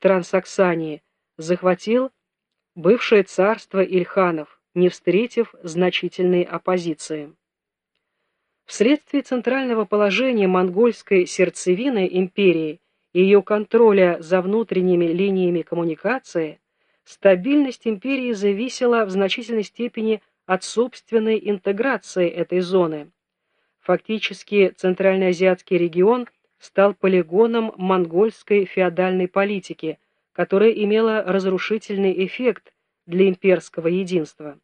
Трансаксании, захватил бывшее царство Ильханов, не встретив значительной оппозиции. Вследствие центрального положения монгольской сердцевины империи и ее контроля за внутренними линиями коммуникации, стабильность империи зависела в значительной степени от собственной интеграции этой зоны. Фактически Центральноазиатский регион стал полигоном монгольской феодальной политики, которая имела разрушительный эффект для имперского единства.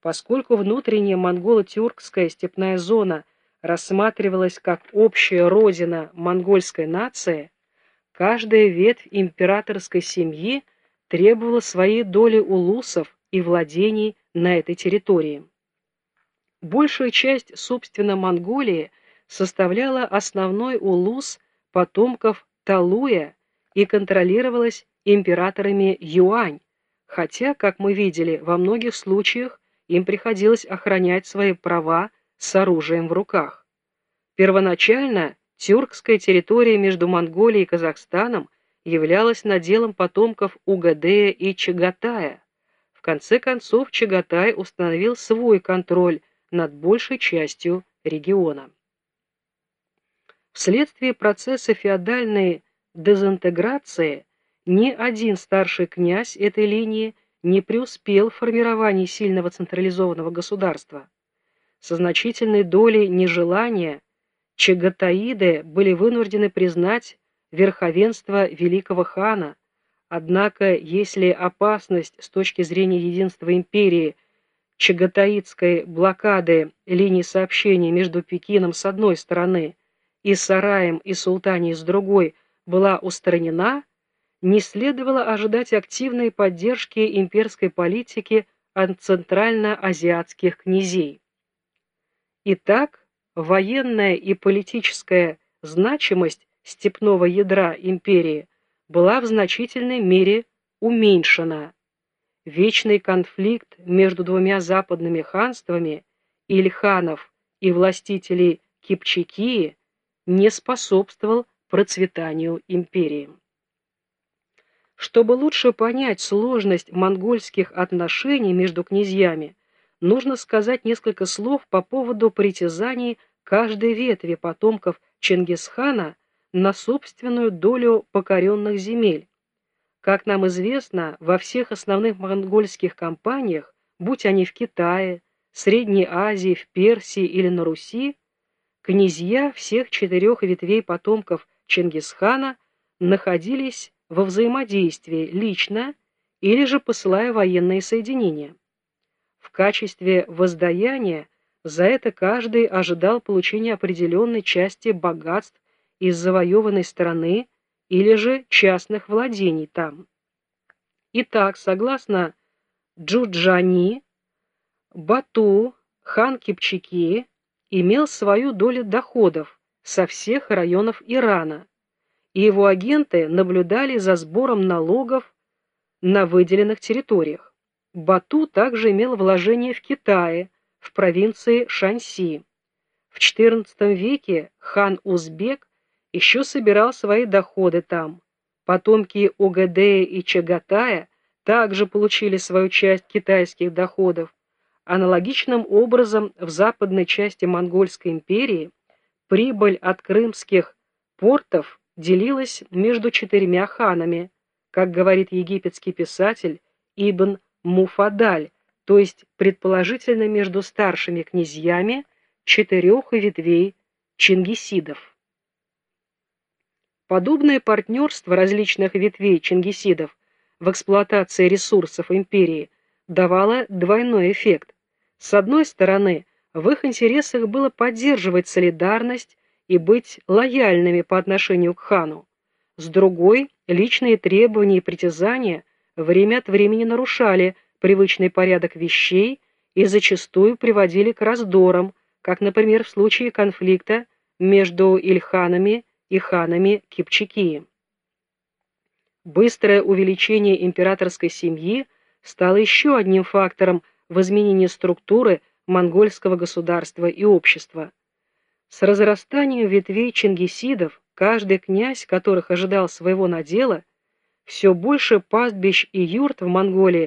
Поскольку внутренняя монголо-тюркская степная зона рассматривалась как общая родина монгольской нации, каждая ветвь императорской семьи требовала своей доли улусов и владений на этой территории. Большая часть, собственно, Монголии составляла основной улус потомков Талуя и контролировалась императорами Юань, хотя, как мы видели, во многих случаях им приходилось охранять свои права с оружием в руках. Первоначально тюркская территория между Монголией и Казахстаном являлась наделом потомков Угадея и Чагатая. В конце концов Чагатай установил свой контроль над большей частью региона. Вследствие процесса феодальной дезинтеграции ни один старший князь этой линии не преуспел в формировании сильного централизованного государства. Со значительной долей нежелания чагатаиды были вынуждены признать верховенство великого хана, однако если опасность с точки зрения единства империи чагатаидской блокады линии сообщения между Пекином с одной стороны и Сараем и Султанией с другой была устранена, не следовало ожидать активной поддержки имперской политики от центральноазиатских князей. Итак, военная и политическая значимость степного ядра империи была в значительной мере уменьшена. Вечный конфликт между двумя западными ханствами, Ильханов и властителей Кипчакии, не способствовал процветанию империи. Чтобы лучше понять сложность монгольских отношений между князьями, нужно сказать несколько слов по поводу притязаний каждой ветви потомков Чингисхана на собственную долю покоренных земель. Как нам известно, во всех основных монгольских кампаниях, будь они в Китае, Средней Азии, в Персии или на Руси, князья всех четырех ветвей потомков Чингисхана находились во взаимодействии лично или же посылая военные соединения. В качестве воздаяния за это каждый ожидал получения определенной части богатств из завоеванной страны или же частных владений там. Итак, согласно Джуджани, Бату, хан Кипчаки имел свою долю доходов со всех районов Ирана, и его агенты наблюдали за сбором налогов на выделенных территориях. Бату также имел вложения в Китае, в провинции Шанси. В XIV веке хан Узбек еще собирал свои доходы там. Потомки Угадея и Чагатая также получили свою часть китайских доходов, Аналогичным образом в западной части Монгольской империи прибыль от крымских портов делилась между четырьмя ханами, как говорит египетский писатель Ибн Муфадаль, то есть предположительно между старшими князьями четырех ветвей чингисидов. Подобное партнерство различных ветвей чингисидов в эксплуатации ресурсов империи давало двойной эффект. С одной стороны, в их интересах было поддерживать солидарность и быть лояльными по отношению к хану. С другой, личные требования и притязания время от времени нарушали привычный порядок вещей и зачастую приводили к раздорам, как, например, в случае конфликта между ильханами и ханами Кипчакии. Быстрое увеличение императорской семьи стало еще одним фактором в изменении структуры монгольского государства и общества. С разрастанием ветвей чингисидов каждый князь, которых ожидал своего надела, все больше пастбищ и юрт в Монголии